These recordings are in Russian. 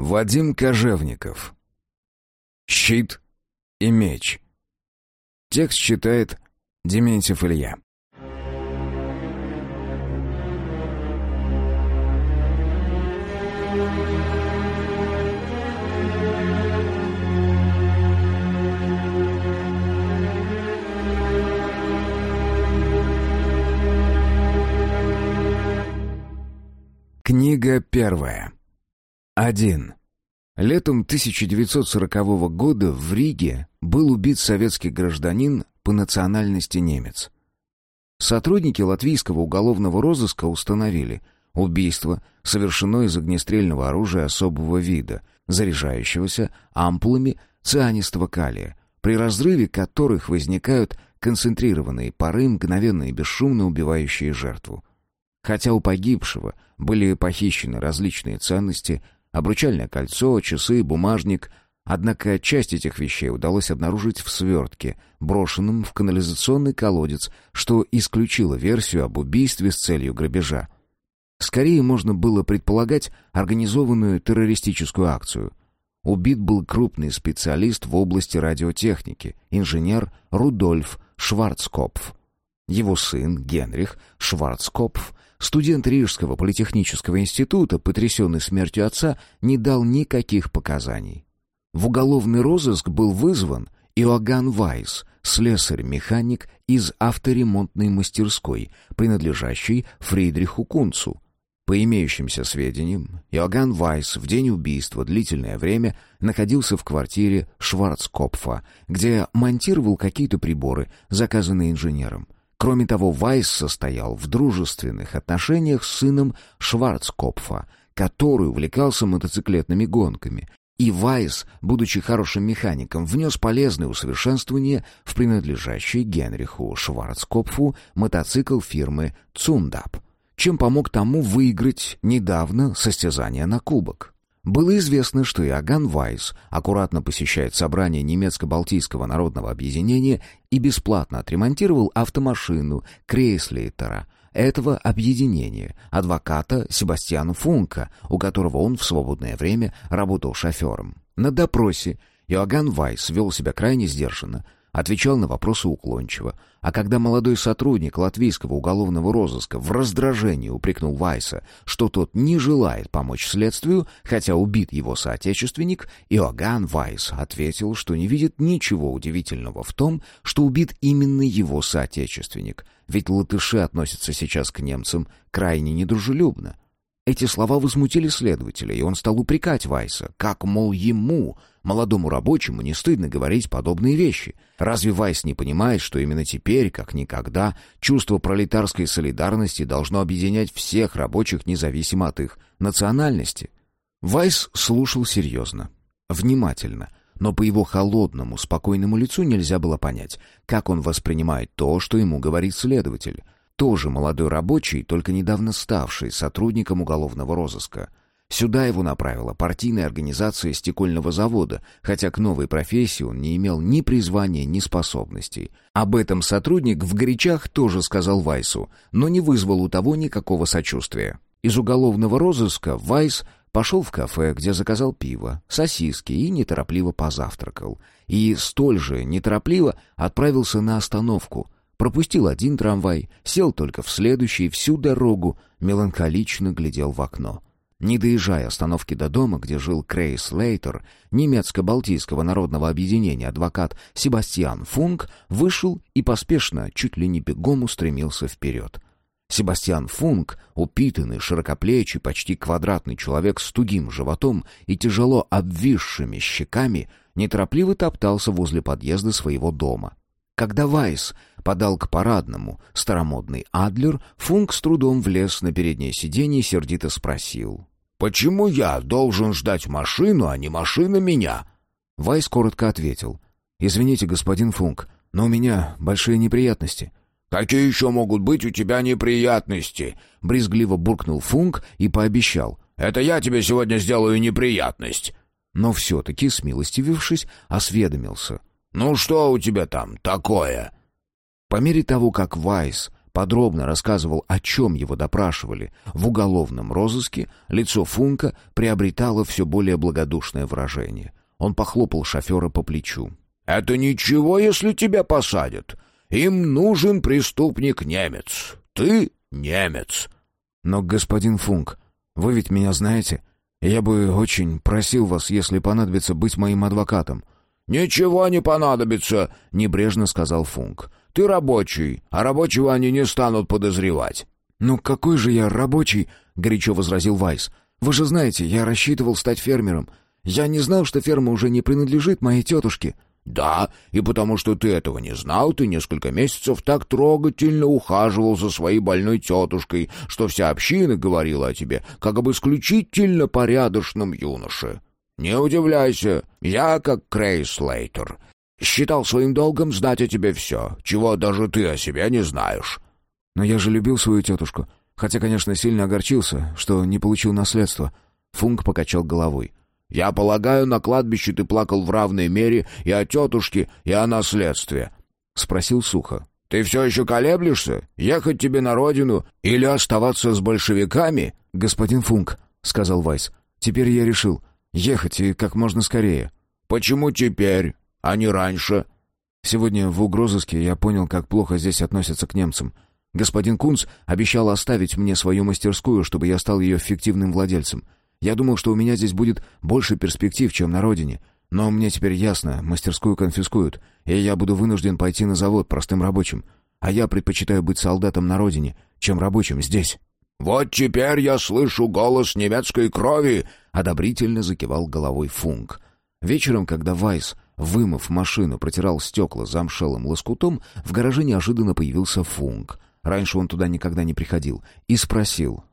Вадим Кожевников. Щит и меч. Текст читает Дементьев Илья. Книга первая. Один. Летом 1940 года в Риге был убит советский гражданин по национальности немец. Сотрудники латвийского уголовного розыска установили убийство совершено из огнестрельного оружия особого вида, заряжающегося ампулами цианистого калия, при разрыве которых возникают концентрированные пары, мгновенно и бесшумно убивающие жертву. Хотя у погибшего были похищены различные ценности, обручальное кольцо, часы, бумажник, однако часть этих вещей удалось обнаружить в свертке, брошенном в канализационный колодец, что исключило версию об убийстве с целью грабежа. Скорее можно было предполагать организованную террористическую акцию. Убит был крупный специалист в области радиотехники, инженер Рудольф Шварцкопф. Его сын Генрих Шварцкопф Студент Рижского политехнического института, потрясенный смертью отца, не дал никаких показаний. В уголовный розыск был вызван Иоганн Вайс, слесарь-механик из авторемонтной мастерской, принадлежащей Фридриху Кунцу. По имеющимся сведениям, Иоганн Вайс в день убийства длительное время находился в квартире Шварцкопфа, где монтировал какие-то приборы, заказанные инженером. Кроме того, Вайс состоял в дружественных отношениях с сыном Шварцкопфа, который увлекался мотоциклетными гонками. И Вайс, будучи хорошим механиком, внес полезное усовершенствование в принадлежащий Генриху Шварцкопфу мотоцикл фирмы «Цундап», чем помог тому выиграть недавно состязание на кубок. Было известно, что Иоганн Вайс аккуратно посещает собрание немецко-балтийского народного объединения и бесплатно отремонтировал автомашину Крейслейтера этого объединения, адвоката Себастьяна Функа, у которого он в свободное время работал шофером. На допросе Иоганн Вайс вел себя крайне сдержанно, отвечал на вопросы уклончиво, а когда молодой сотрудник латвийского уголовного розыска в раздражении упрекнул Вайса, что тот не желает помочь следствию, хотя убит его соотечественник, Иоганн Вайс ответил, что не видит ничего удивительного в том, что убит именно его соотечественник, ведь латыши относятся сейчас к немцам крайне недружелюбно. Эти слова возмутили следователя, и он стал упрекать Вайса, как, мол, ему, молодому рабочему, не стыдно говорить подобные вещи. Разве Вайс не понимает, что именно теперь, как никогда, чувство пролетарской солидарности должно объединять всех рабочих независимо от их национальности? Вайс слушал серьезно, внимательно, но по его холодному, спокойному лицу нельзя было понять, как он воспринимает то, что ему говорит следователь — тоже молодой рабочий, только недавно ставший сотрудником уголовного розыска. Сюда его направила партийная организация стекольного завода, хотя к новой профессии он не имел ни призвания, ни способностей. Об этом сотрудник в горячах тоже сказал Вайсу, но не вызвал у того никакого сочувствия. Из уголовного розыска Вайс пошел в кафе, где заказал пиво, сосиски и неторопливо позавтракал. И столь же неторопливо отправился на остановку — Пропустил один трамвай, сел только в следующий, всю дорогу меланхолично глядел в окно. Не доезжая остановки до дома, где жил Крейс Лейтер, немецко-балтийского народного объединения адвокат Себастьян Функ вышел и поспешно, чуть ли не бегом устремился вперед. Себастьян Функ, упитанный, широкоплечий, почти квадратный человек с тугим животом и тяжело обвисшими щеками, неторопливо топтался возле подъезда своего дома. Когда Вайс подал к парадному старомодный Адлер, Функ с трудом влез на переднее сиденье и сердито спросил. «Почему я должен ждать машину, а не машина меня?» Вайс коротко ответил. «Извините, господин Функ, но у меня большие неприятности». «Какие еще могут быть у тебя неприятности?» Брезгливо буркнул Функ и пообещал. «Это я тебе сегодня сделаю неприятность». Но все-таки, смилостивившись, осведомился. «Ну что у тебя там такое?» По мере того, как Вайс подробно рассказывал, о чем его допрашивали в уголовном розыске, лицо Функа приобретало все более благодушное выражение. Он похлопал шофера по плечу. «Это ничего, если тебя посадят. Им нужен преступник-немец. Ты немец». «Но, господин Функ, вы ведь меня знаете. Я бы очень просил вас, если понадобится, быть моим адвокатом». «Ничего не понадобится», — небрежно сказал Функ. «Ты рабочий, а рабочего они не станут подозревать». «Ну какой же я рабочий?» — горячо возразил Вайс. «Вы же знаете, я рассчитывал стать фермером. Я не знал, что ферма уже не принадлежит моей тетушке». «Да, и потому что ты этого не знал, ты несколько месяцев так трогательно ухаживал за своей больной тетушкой, что вся община говорила о тебе, как об исключительно порядочном юноше. «Не удивляйся, я, как Крейслейтер, считал своим долгом знать о тебе все, чего даже ты о себе не знаешь». «Но я же любил свою тетушку, хотя, конечно, сильно огорчился, что не получил наследство». Функ покачал головой. «Я полагаю, на кладбище ты плакал в равной мере и о тетушке, и о наследстве», — спросил сухо. «Ты все еще колеблешься? Ехать тебе на родину или оставаться с большевиками?» «Господин Функ», — сказал Вайс, — «теперь я решил. Ехать и как можно скорее. Почему теперь, а не раньше? Сегодня в угрозыске я понял, как плохо здесь относятся к немцам. Господин Кунц обещал оставить мне свою мастерскую, чтобы я стал ее фиктивным владельцем. Я думал, что у меня здесь будет больше перспектив, чем на родине. Но мне теперь ясно, мастерскую конфискуют, и я буду вынужден пойти на завод простым рабочим. А я предпочитаю быть солдатом на родине, чем рабочим здесь. «Вот теперь я слышу голос немецкой крови!» — одобрительно закивал головой Функ. Вечером, когда Вайс, вымыв машину, протирал стекла замшелым лоскутом, в гараже неожиданно появился Функ. Раньше он туда никогда не приходил. И спросил.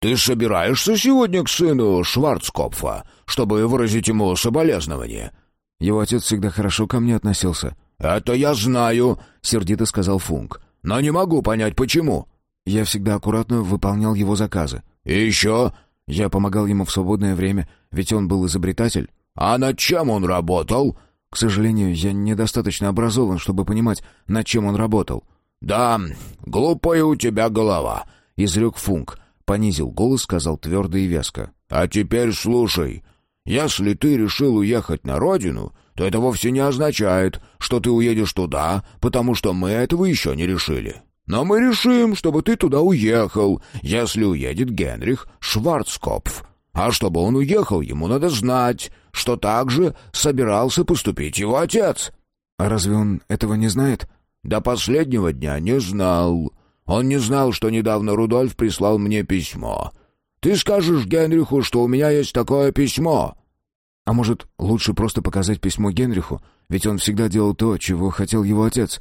«Ты собираешься сегодня к сыну Шварцкопфа, чтобы выразить ему соболезнование?» Его отец всегда хорошо ко мне относился. «Это я знаю», — сердито сказал Функ. «Но не могу понять, почему». Я всегда аккуратно выполнял его заказы. «И еще?» Я помогал ему в свободное время, ведь он был изобретатель. «А над чем он работал?» «К сожалению, я недостаточно образован, чтобы понимать, над чем он работал». «Да, глупая у тебя голова», — изрек Функ. Понизил голос, сказал твердо и веско. «А теперь слушай. Если ты решил уехать на родину, то это вовсе не означает, что ты уедешь туда, потому что мы этого еще не решили. Но мы решим, чтобы ты туда уехал, если уедет Генрих Шварцкопф. А чтобы он уехал, ему надо знать, что так же собирался поступить его отец». «А разве он этого не знает?» «До последнего дня не знал. Он не знал, что недавно Рудольф прислал мне письмо. Ты скажешь Генриху, что у меня есть такое письмо». «А может, лучше просто показать письмо Генриху? Ведь он всегда делал то, чего хотел его отец».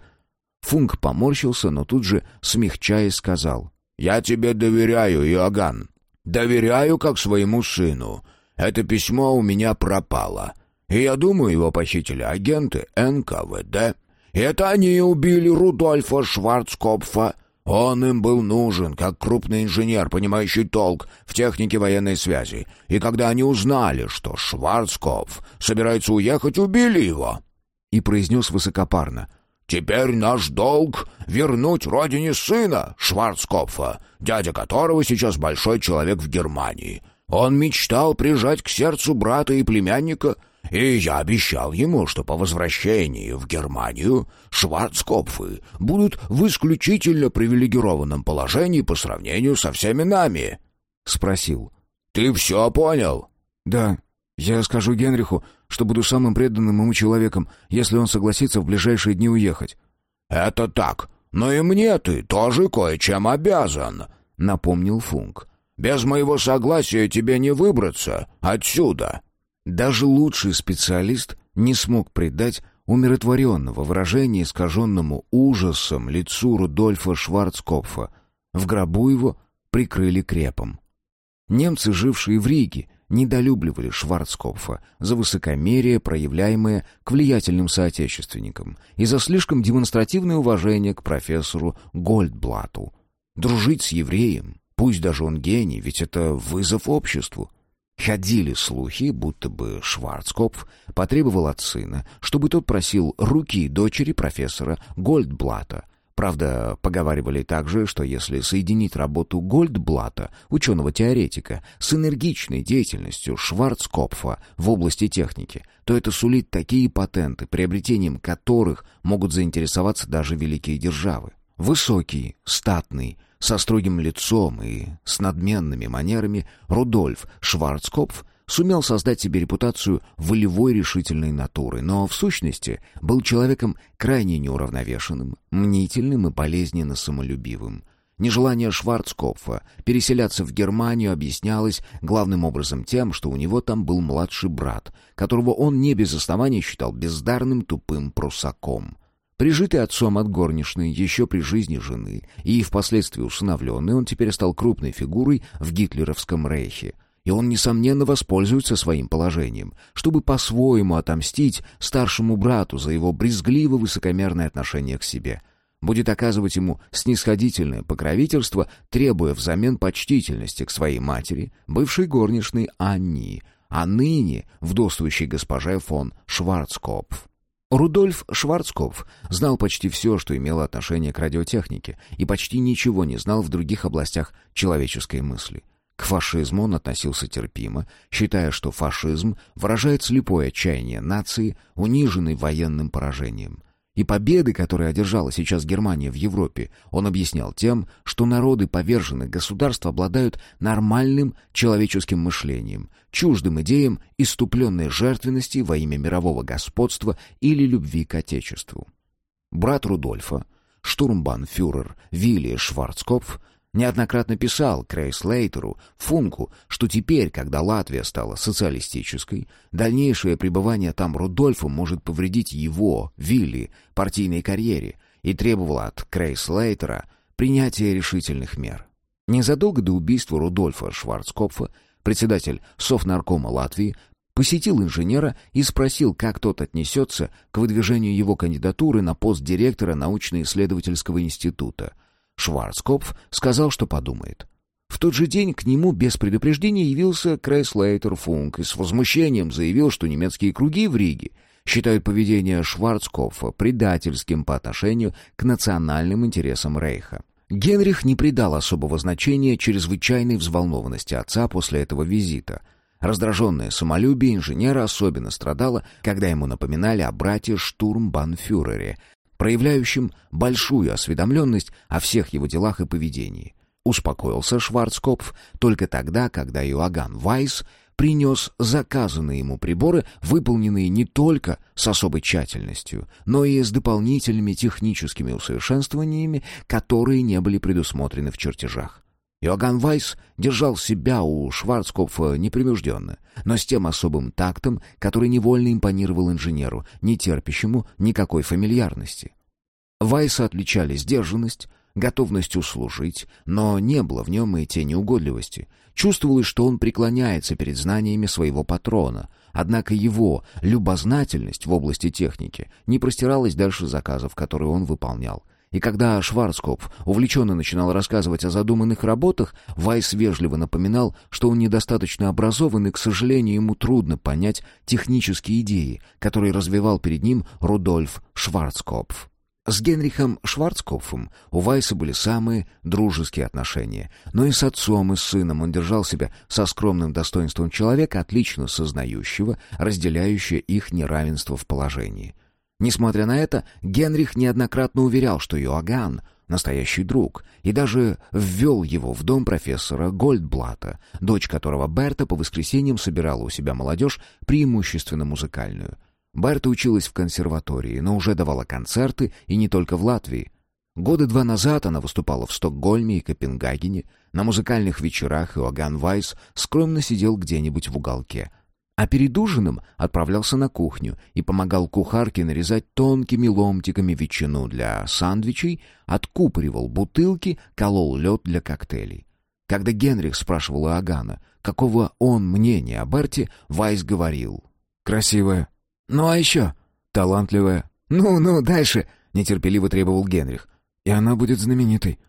Функ поморщился, но тут же, смягчаясь, сказал. «Я тебе доверяю, Иоганн. Доверяю, как своему сыну. Это письмо у меня пропало. И я думаю, его похитили агенты НКВД. Это они убили Рудольфа Шварцкопфа. Он им был нужен, как крупный инженер, понимающий толк в технике военной связи. И когда они узнали, что Шварцкопф собирается уехать, убили его». И произнес высокопарно — Теперь наш долг — вернуть родине сына Шварцкопфа, дядя которого сейчас большой человек в Германии. Он мечтал прижать к сердцу брата и племянника, и я обещал ему, что по возвращении в Германию Шварцкопфы будут в исключительно привилегированном положении по сравнению со всеми нами. Спросил. «Ты все понял?» «Да, я скажу Генриху, что буду самым преданным ему человеком, если он согласится в ближайшие дни уехать». «Это так, но и мне ты тоже кое-чем обязан», — напомнил Функ. «Без моего согласия тебе не выбраться отсюда». Даже лучший специалист не смог придать умиротворенного выражения искаженному ужасом лицу Рудольфа Шварцкопфа. В гробу его прикрыли крепом. Немцы, жившие в Риге, недолюбливали Шварцкопфа за высокомерие, проявляемое к влиятельным соотечественникам, и за слишком демонстративное уважение к профессору Гольдблату. Дружить с евреем, пусть даже он гений, ведь это вызов обществу. Ходили слухи, будто бы Шварцкопф потребовал от сына, чтобы тот просил руки дочери профессора Гольдблата, Правда, поговаривали также, что если соединить работу Гольдблата, ученого-теоретика, с энергичной деятельностью Шварцкопфа в области техники, то это сулит такие патенты, приобретением которых могут заинтересоваться даже великие державы. Высокий, статный, со строгим лицом и с надменными манерами Рудольф Шварцкопф сумел создать себе репутацию волевой решительной натуры, но в сущности был человеком крайне неуравновешенным, мнительным и болезненно самолюбивым. Нежелание Шварцкопфа переселяться в Германию объяснялось главным образом тем, что у него там был младший брат, которого он не без оснований считал бездарным тупым прусаком. Прижитый отцом от горничной еще при жизни жены и впоследствии усыновленный, он теперь стал крупной фигурой в гитлеровском рейхе, и он, несомненно, воспользуется своим положением, чтобы по-своему отомстить старшему брату за его брезгливо-высокомерное отношение к себе. Будет оказывать ему снисходительное покровительство, требуя взамен почтительности к своей матери, бывшей горничной Анни, а ныне вдовствующей госпоже фон Шварцкопф. Рудольф Шварцкопф знал почти все, что имело отношение к радиотехнике, и почти ничего не знал в других областях человеческой мысли. К фашизму он относился терпимо, считая, что фашизм выражает слепое отчаяние нации, униженной военным поражением. И победы, которые одержала сейчас Германия в Европе, он объяснял тем, что народы поверженных государств обладают нормальным человеческим мышлением, чуждым идеям иступленной жертвенности во имя мирового господства или любви к Отечеству. Брат Рудольфа, штурмбанфюрер Вилли Шварцкопф, неоднократно писал Крейслейтеру, Функу, что теперь, когда Латвия стала социалистической, дальнейшее пребывание там Рудольфа может повредить его, Вилли, партийной карьере, и требовал от Крейслейтера принятия решительных мер. Незадолго до убийства Рудольфа Шварцкопфа председатель Совнаркома Латвии посетил инженера и спросил, как тот отнесется к выдвижению его кандидатуры на пост директора научно-исследовательского института – Шварцкопф сказал, что подумает. В тот же день к нему без предупреждения явился Крейслейтер Функ и с возмущением заявил, что немецкие круги в Риге считают поведение Шварцкопфа предательским по отношению к национальным интересам Рейха. Генрих не придал особого значения чрезвычайной взволнованности отца после этого визита. Раздраженное самолюбие инженера особенно страдало, когда ему напоминали о брате штурмбанфюрере, проявляющим большую осведомленность о всех его делах и поведении. Успокоился Шварцкопф только тогда, когда Иоганн Вайс принес заказанные ему приборы, выполненные не только с особой тщательностью, но и с дополнительными техническими усовершенствованиями, которые не были предусмотрены в чертежах. Иоганн Вайс держал себя у Шварцкопфа непринужденно, но с тем особым тактом, который невольно импонировал инженеру, не терпящему никакой фамильярности. Вайса отличали сдержанность, готовность услужить, но не было в нем и тени угодливости. Чувствовалось, что он преклоняется перед знаниями своего патрона, однако его любознательность в области техники не простиралась дальше заказов, которые он выполнял. И когда Шварцкопф увлеченно начинал рассказывать о задуманных работах, Вайс вежливо напоминал, что он недостаточно образован и, к сожалению, ему трудно понять технические идеи, которые развивал перед ним Рудольф Шварцкопф. С Генрихом Шварцкопфом у Вайса были самые дружеские отношения, но и с отцом, и с сыном он держал себя со скромным достоинством человека, отлично сознающего, разделяющего их неравенство в положении. Несмотря на это, Генрих неоднократно уверял, что Йоаган — настоящий друг, и даже ввел его в дом профессора Гольдблата, дочь которого Берта по воскресеньям собирала у себя молодежь, преимущественно музыкальную. Берта училась в консерватории, но уже давала концерты, и не только в Латвии. Года два назад она выступала в Стокгольме и Копенгагене. На музыкальных вечерах Иоганн Вайс скромно сидел где-нибудь в уголке — а перед ужином отправлялся на кухню и помогал кухарке нарезать тонкими ломтиками ветчину для сандвичей, откупоривал бутылки, колол лед для коктейлей. Когда Генрих спрашивал Агана, какого он мнения о Берте, Вайс говорил. «Красивая». «Ну а еще?» «Талантливая». «Ну-ну, дальше», — нетерпеливо требовал Генрих. «И она будет знаменитой».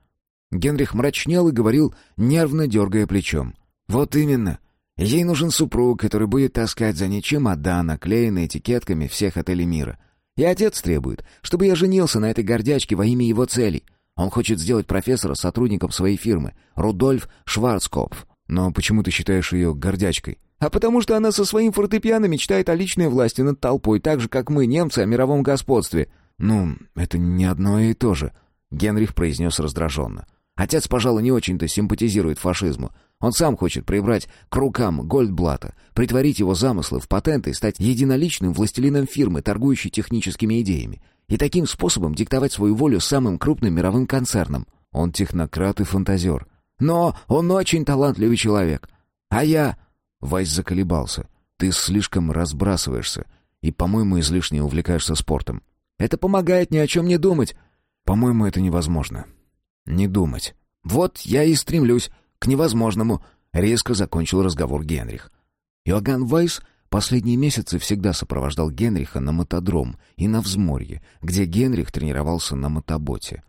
Генрих мрачнел и говорил, нервно дергая плечом. «Вот именно. Ей нужен супруг, который будет таскать за ней чемодан, наклеенный этикетками всех отелей мира. И отец требует, чтобы я женился на этой гордячке во имя его целей. Он хочет сделать профессора сотрудником своей фирмы, Рудольф Шварцкопф. Но почему ты считаешь ее гордячкой? А потому что она со своим фортепиано мечтает о личной власти над толпой, так же, как мы, немцы, о мировом господстве. Ну, это не одно и то же, Генрих произнес раздраженно. Отец, пожалуй, не очень-то симпатизирует фашизму. Он сам хочет прибрать к рукам Гольдблата, притворить его замыслы в патенты и стать единоличным властелином фирмы, торгующей техническими идеями, и таким способом диктовать свою волю самым крупным мировым концернам. Он технократ и фантазер. Но он очень талантливый человек. А я... Вайс заколебался. Ты слишком разбрасываешься и, по-моему, излишне увлекаешься спортом. Это помогает ни о чем не думать. По-моему, это невозможно. Не думать. Вот я и стремлюсь к невозможному, резко закончил разговор Генрих. Иоганн Вайс последние месяцы всегда сопровождал Генриха на мотодром и на взморье, где Генрих тренировался на мотоботе.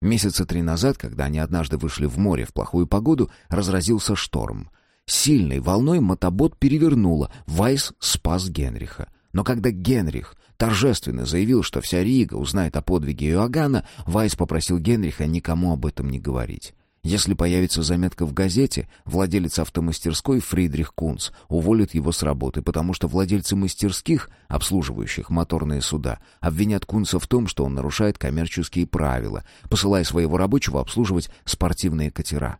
Месяца три назад, когда они однажды вышли в море в плохую погоду, разразился шторм. Сильной волной мотобот перевернуло, Вайс спас Генриха. Но когда Генрих торжественно заявил, что вся Рига узнает о подвиге Иоганна, Вайс попросил Генриха никому об этом не говорить. Если появится заметка в газете, владелец автомастерской Фридрих Кунц уволит его с работы, потому что владельцы мастерских, обслуживающих моторные суда, обвинят Кунца в том, что он нарушает коммерческие правила, посылая своего рабочего обслуживать спортивные катера.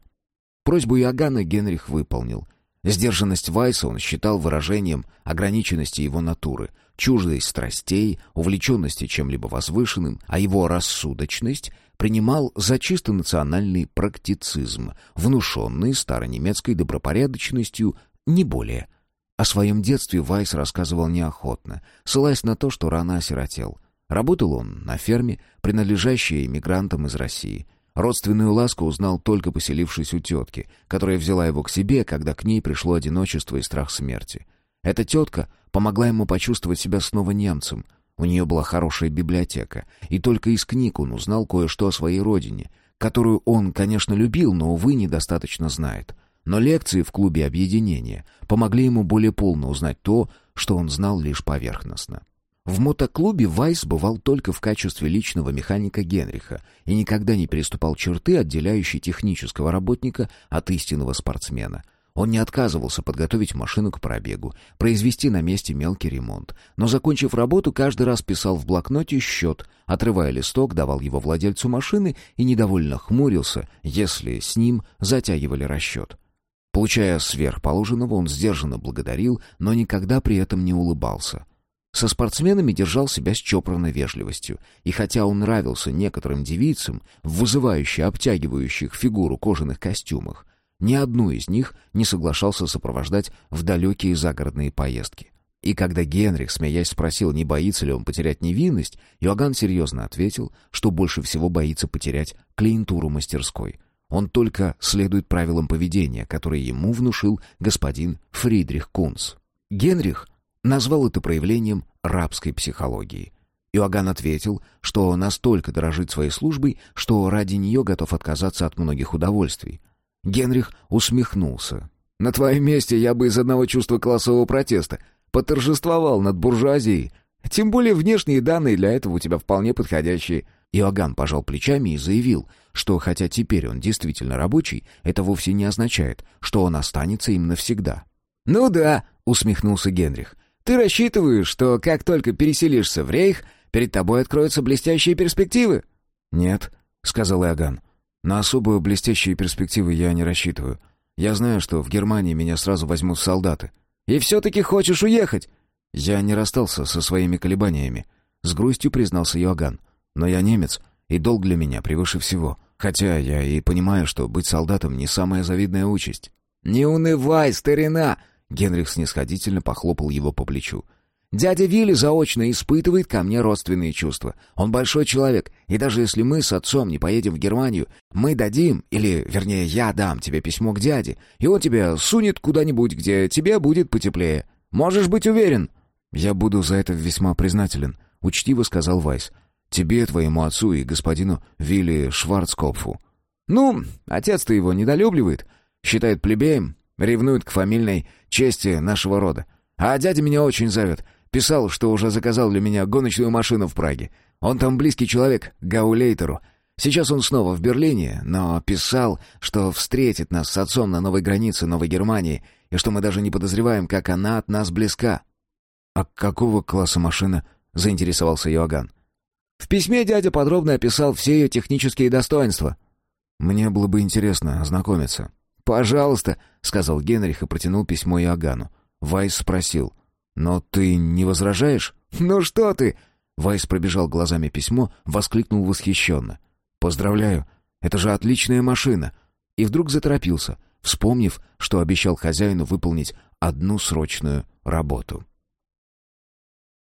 Просьбу Иоганна Генрих выполнил. Сдержанность Вайса он считал выражением ограниченности его натуры, чуждой страстей, увлеченности чем-либо возвышенным, а его рассудочность принимал за чисто национальный практицизм, внушенный старонемецкой добропорядочностью, не более. О своем детстве Вайс рассказывал неохотно, ссылаясь на то, что рано осиротел. Работал он на ферме, принадлежащей иммигрантам из России. Родственную ласку узнал только поселившись у тетки, которая взяла его к себе, когда к ней пришло одиночество и страх смерти. Эта тетка помогла ему почувствовать себя снова немцем. У нее была хорошая библиотека, и только из книг он узнал кое-что о своей родине, которую он, конечно, любил, но, увы, недостаточно знает. Но лекции в клубе объединения помогли ему более полно узнать то, что он знал лишь поверхностно. В мотоклубе Вайс бывал только в качестве личного механика Генриха и никогда не переступал черты, отделяющей технического работника от истинного спортсмена. Он не отказывался подготовить машину к пробегу, произвести на месте мелкий ремонт, но, закончив работу, каждый раз писал в блокноте счет, отрывая листок, давал его владельцу машины и недовольно хмурился, если с ним затягивали расчет. Получая сверхположенного, он сдержанно благодарил, но никогда при этом не улыбался — со спортсменами держал себя с чопорной вежливостью, и хотя он нравился некоторым девицам в вызывающе обтягивающих фигуру кожаных костюмах, ни одну из них не соглашался сопровождать в далекие загородные поездки. И когда Генрих, смеясь, спросил, не боится ли он потерять невинность, Иоганн серьезно ответил, что больше всего боится потерять клиентуру мастерской. Он только следует правилам поведения, которые ему внушил господин Фридрих Кунц. Генрих назвал это проявлением рабской психологии. Иоганн ответил, что настолько дорожит своей службой, что ради нее готов отказаться от многих удовольствий. Генрих усмехнулся. «На твоем месте я бы из одного чувства классового протеста поторжествовал над буржуазией. Тем более внешние данные для этого у тебя вполне подходящие». Иоганн пожал плечами и заявил, что хотя теперь он действительно рабочий, это вовсе не означает, что он останется им навсегда. «Ну да», — усмехнулся Генрих, ты рассчитываешь, что как только переселишься в Рейх, перед тобой откроются блестящие перспективы?» «Нет», — сказал Иоганн. «На особую блестящие перспективы я не рассчитываю. Я знаю, что в Германии меня сразу возьмут в солдаты». «И все-таки хочешь уехать?» Я не расстался со своими колебаниями. С грустью признался Иоганн. «Но я немец, и долг для меня превыше всего. Хотя я и понимаю, что быть солдатом не самая завидная участь». «Не унывай, старина!» Генрих снисходительно похлопал его по плечу. «Дядя Вилли заочно испытывает ко мне родственные чувства. Он большой человек, и даже если мы с отцом не поедем в Германию, мы дадим, или, вернее, я дам тебе письмо к дяде, и он тебя сунет куда-нибудь, где тебе будет потеплее. Можешь быть уверен». «Я буду за это весьма признателен», — учтиво сказал Вайс. «Тебе, твоему отцу и господину Вилли Шварцкопфу». «Ну, отец-то его недолюбливает, считает плебеем, ревнует к фамильной чести нашего рода. А дядя меня очень зовет. Писал, что уже заказал для меня гоночную машину в Праге. Он там близкий человек Гаулейтеру. Сейчас он снова в Берлине, но писал, что встретит нас с отцом на новой границе Новой Германии, и что мы даже не подозреваем, как она от нас близка». «А какого класса машина?» — заинтересовался Йоаган. В письме дядя подробно описал все ее технические достоинства. «Мне было бы интересно ознакомиться». «Пожалуйста», — сказал Генрих и протянул письмо Иоганну. Вайс спросил. «Но ты не возражаешь?» «Ну что ты?» Вайс пробежал глазами письмо, воскликнул восхищенно. «Поздравляю, это же отличная машина!» И вдруг заторопился, вспомнив, что обещал хозяину выполнить одну срочную работу.